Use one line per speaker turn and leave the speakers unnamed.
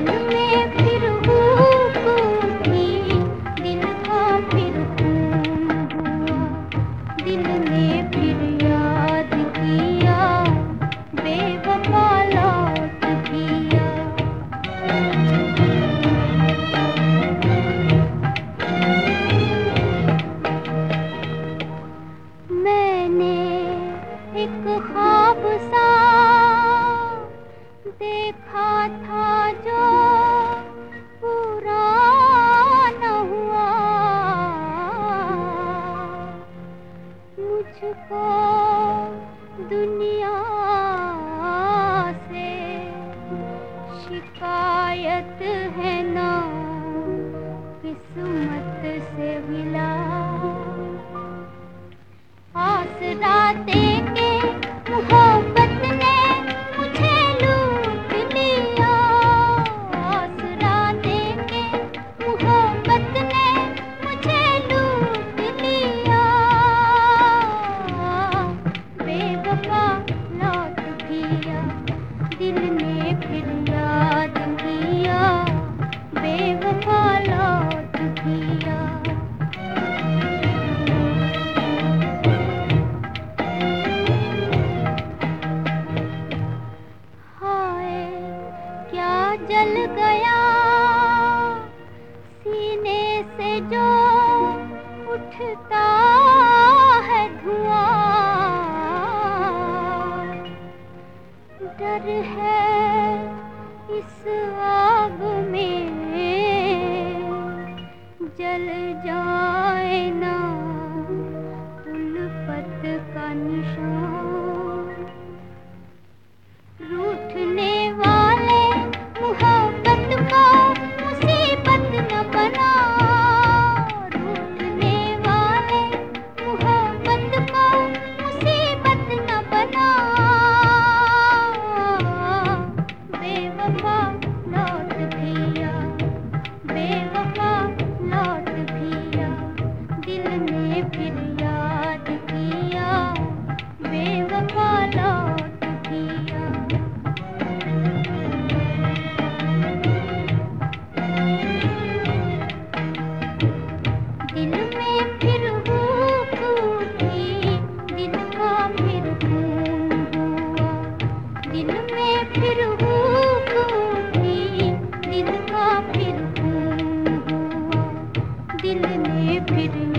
Venus. जल गया? सीने से जो उठता डर है। फिर